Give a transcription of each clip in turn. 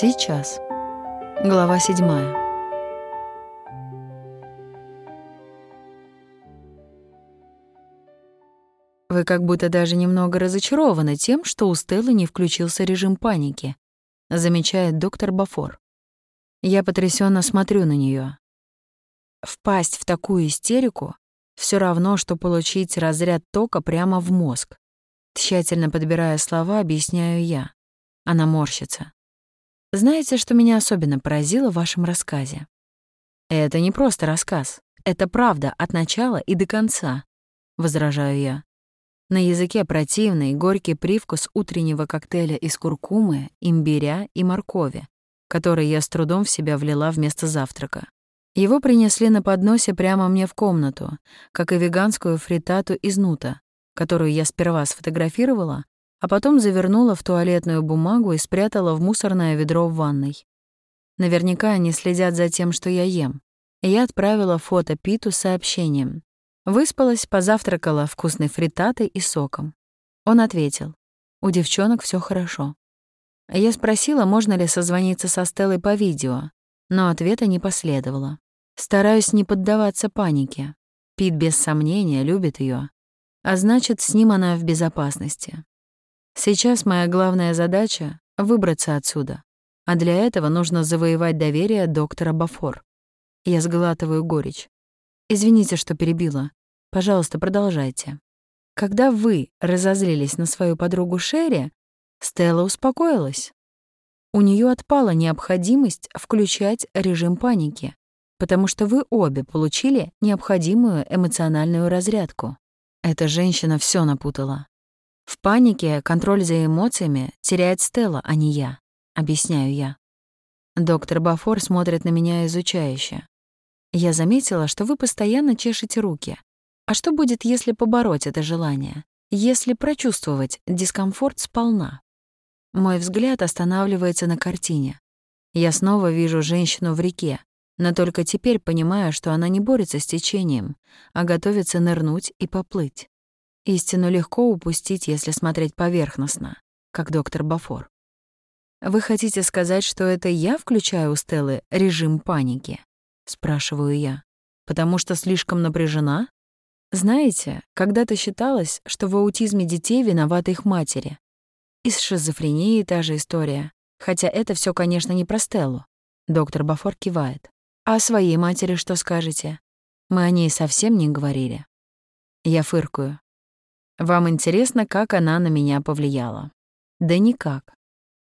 Сейчас. Глава седьмая. Вы как будто даже немного разочарованы тем, что у Стеллы не включился режим паники, замечает доктор Бафор. Я потрясенно смотрю на нее. Впасть в такую истерику все равно, что получить разряд тока прямо в мозг. Тщательно подбирая слова, объясняю я. Она морщится. Знаете, что меня особенно поразило в вашем рассказе? Это не просто рассказ. Это правда от начала и до конца, возражаю я. На языке противный, горький привкус утреннего коктейля из куркумы, имбиря и моркови, который я с трудом в себя влила вместо завтрака. Его принесли на подносе прямо мне в комнату, как и веганскую фритату из нута, которую я сперва сфотографировала, а потом завернула в туалетную бумагу и спрятала в мусорное ведро в ванной. Наверняка они следят за тем, что я ем. Я отправила фото Питу с сообщением. Выспалась, позавтракала вкусной фритатой и соком. Он ответил. У девчонок все хорошо. Я спросила, можно ли созвониться со Стеллой по видео, но ответа не последовало. Стараюсь не поддаваться панике. Пит без сомнения любит ее, а значит, с ним она в безопасности. Сейчас моя главная задача — выбраться отсюда, а для этого нужно завоевать доверие доктора Бафор. Я сглатываю горечь. Извините, что перебила. Пожалуйста, продолжайте. Когда вы разозлились на свою подругу Шерри, Стелла успокоилась. У нее отпала необходимость включать режим паники, потому что вы обе получили необходимую эмоциональную разрядку. Эта женщина все напутала. В панике контроль за эмоциями теряет Стелла, а не я, объясняю я. Доктор Бафор смотрит на меня изучающе. Я заметила, что вы постоянно чешете руки. А что будет, если побороть это желание? Если прочувствовать дискомфорт сполна? Мой взгляд останавливается на картине. Я снова вижу женщину в реке, но только теперь понимаю, что она не борется с течением, а готовится нырнуть и поплыть. Истину легко упустить, если смотреть поверхностно, как доктор Бафор. «Вы хотите сказать, что это я включаю у Стеллы режим паники?» — спрашиваю я. «Потому что слишком напряжена?» Знаете, когда-то считалось, что в аутизме детей виноваты их матери. И с шизофренией та же история. Хотя это все, конечно, не про Стеллу. Доктор Бафор кивает. А о своей матери что скажете? Мы о ней совсем не говорили. Я фыркаю. Вам интересно, как она на меня повлияла? Да никак.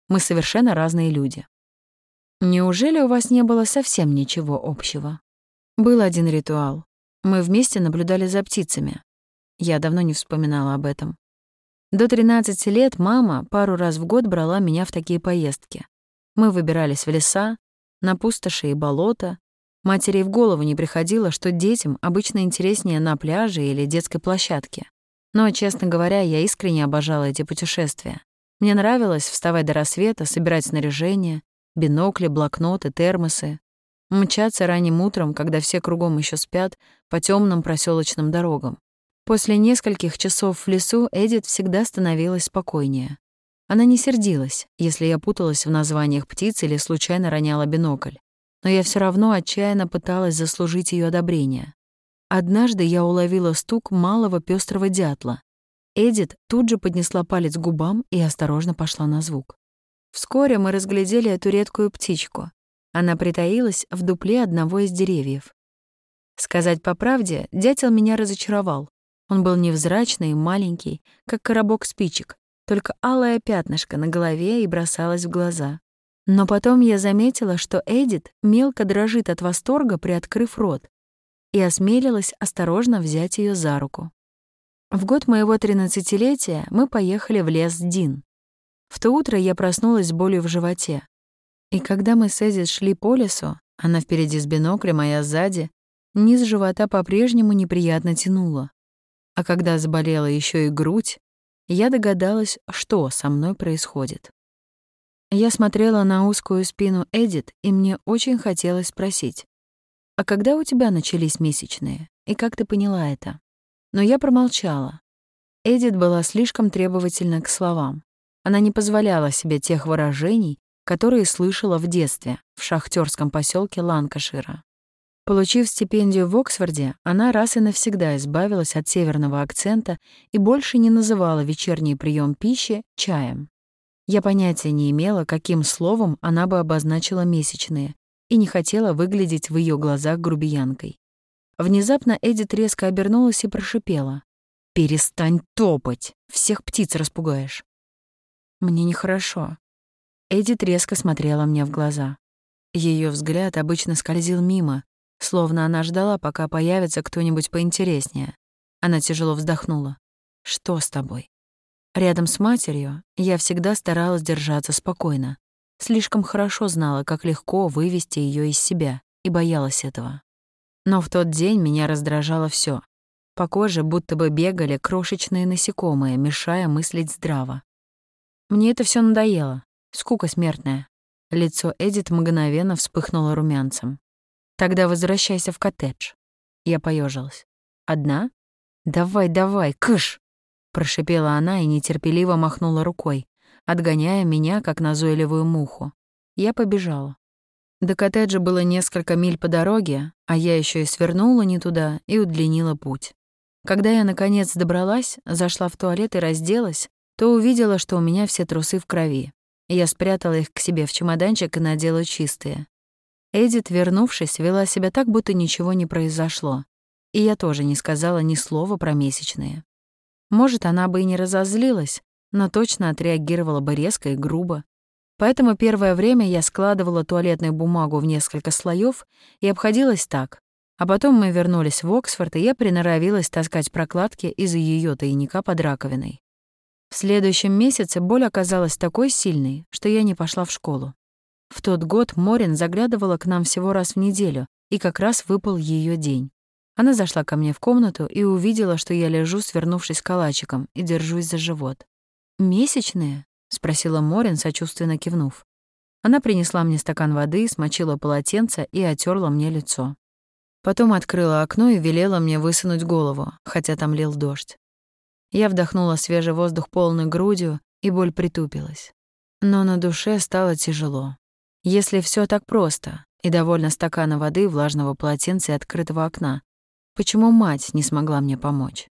Мы совершенно разные люди. Неужели у вас не было совсем ничего общего? Был один ритуал. Мы вместе наблюдали за птицами. Я давно не вспоминала об этом. До 13 лет мама пару раз в год брала меня в такие поездки. Мы выбирались в леса, на пустоши и болота. Матери в голову не приходило, что детям обычно интереснее на пляже или детской площадке. Но, честно говоря, я искренне обожала эти путешествия. Мне нравилось вставать до рассвета, собирать снаряжение, бинокли, блокноты, термосы, мчаться ранним утром, когда все кругом еще спят, по темным проселочным дорогам. После нескольких часов в лесу Эдит всегда становилась спокойнее. Она не сердилась, если я путалась в названиях птиц или случайно роняла бинокль. Но я все равно отчаянно пыталась заслужить ее одобрение. Однажды я уловила стук малого пестрого дятла. Эдит тут же поднесла палец к губам и осторожно пошла на звук. Вскоре мы разглядели эту редкую птичку. Она притаилась в дупле одного из деревьев. Сказать по правде, дятел меня разочаровал. Он был невзрачный и маленький, как коробок спичек, только алое пятнышко на голове и бросалось в глаза. Но потом я заметила, что Эдит мелко дрожит от восторга, приоткрыв рот, и осмелилась осторожно взять ее за руку. В год моего тринадцатилетия мы поехали в лес Дин. В то утро я проснулась с болью в животе. И когда мы с Эдит шли по лесу, она впереди с биноклем, а я сзади, низ живота по-прежнему неприятно тянуло. А когда заболела еще и грудь, я догадалась, что со мной происходит. Я смотрела на узкую спину Эдит, и мне очень хотелось спросить, «А когда у тебя начались месячные? И как ты поняла это?» Но я промолчала. Эдит была слишком требовательна к словам. Она не позволяла себе тех выражений, которые слышала в детстве в шахтерском поселке Ланкашира. Получив стипендию в Оксфорде, она раз и навсегда избавилась от северного акцента и больше не называла вечерний прием пищи чаем. Я понятия не имела, каким словом она бы обозначила месячные, и не хотела выглядеть в ее глазах грубиянкой. Внезапно Эдит резко обернулась и прошипела. «Перестань топать! Всех птиц распугаешь!» «Мне нехорошо». Эдит резко смотрела мне в глаза. Ее взгляд обычно скользил мимо, словно она ждала, пока появится кто-нибудь поинтереснее. Она тяжело вздохнула. «Что с тобой?» Рядом с матерью я всегда старалась держаться спокойно. Слишком хорошо знала, как легко вывести ее из себя, и боялась этого. Но в тот день меня раздражало все. По коже будто бы бегали крошечные насекомые, мешая мыслить здраво. Мне это все надоело. Скука смертная. Лицо Эдит мгновенно вспыхнуло румянцем. Тогда возвращайся в коттедж. Я поежилась. Одна? Давай, давай, кыш! Прошипела она и нетерпеливо махнула рукой, отгоняя меня, как назойливую муху. Я побежала. До коттеджа было несколько миль по дороге, а я еще и свернула не туда и удлинила путь. Когда я, наконец, добралась, зашла в туалет и разделась, то увидела, что у меня все трусы в крови. Я спрятала их к себе в чемоданчик и надела чистые. Эдит, вернувшись, вела себя так, будто ничего не произошло. И я тоже не сказала ни слова про месячные. Может, она бы и не разозлилась, но точно отреагировала бы резко и грубо. Поэтому первое время я складывала туалетную бумагу в несколько слоев и обходилась так. А потом мы вернулись в Оксфорд, и я приноровилась таскать прокладки из ее тайника под раковиной. В следующем месяце боль оказалась такой сильной, что я не пошла в школу. В тот год Морин заглядывала к нам всего раз в неделю, и как раз выпал ее день. Она зашла ко мне в комнату и увидела, что я лежу, свернувшись калачиком, и держусь за живот. «Месячные?» — спросила Морин, сочувственно кивнув. Она принесла мне стакан воды, смочила полотенце и отерла мне лицо. Потом открыла окно и велела мне высунуть голову, хотя там лил дождь. Я вдохнула свежий воздух полной грудью, и боль притупилась. Но на душе стало тяжело. Если все так просто, и довольно стакана воды, влажного полотенца и открытого окна, почему мать не смогла мне помочь?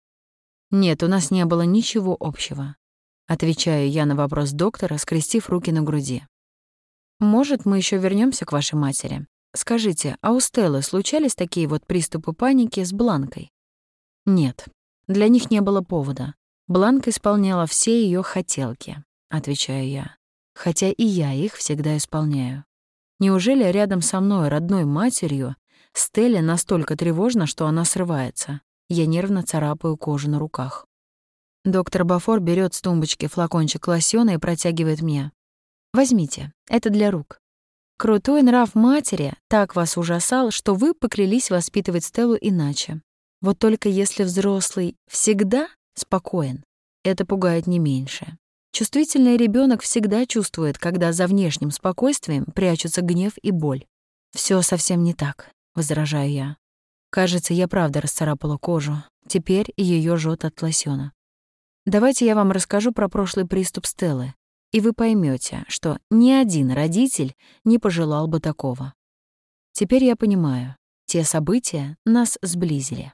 Нет, у нас не было ничего общего. Отвечаю я на вопрос доктора, скрестив руки на груди. Может, мы еще вернемся к вашей матери? Скажите, а у Стеллы случались такие вот приступы паники с Бланкой? Нет, для них не было повода. Бланка исполняла все ее хотелки, отвечаю я хотя и я их всегда исполняю. Неужели рядом со мной, родной матерью, Стелле настолько тревожно, что она срывается? Я нервно царапаю кожу на руках. Доктор Бафор берет с тумбочки флакончик лосьона и протягивает мне. «Возьмите, это для рук. Крутой нрав матери так вас ужасал, что вы поклялись воспитывать Стеллу иначе. Вот только если взрослый всегда спокоен, это пугает не меньше. Чувствительный ребенок всегда чувствует, когда за внешним спокойствием прячутся гнев и боль. Все совсем не так, возражаю я. Кажется, я правда расцарапала кожу. Теперь ее жжет от лосьона. Давайте я вам расскажу про прошлый приступ Стеллы, и вы поймете, что ни один родитель не пожелал бы такого. Теперь я понимаю, те события нас сблизили.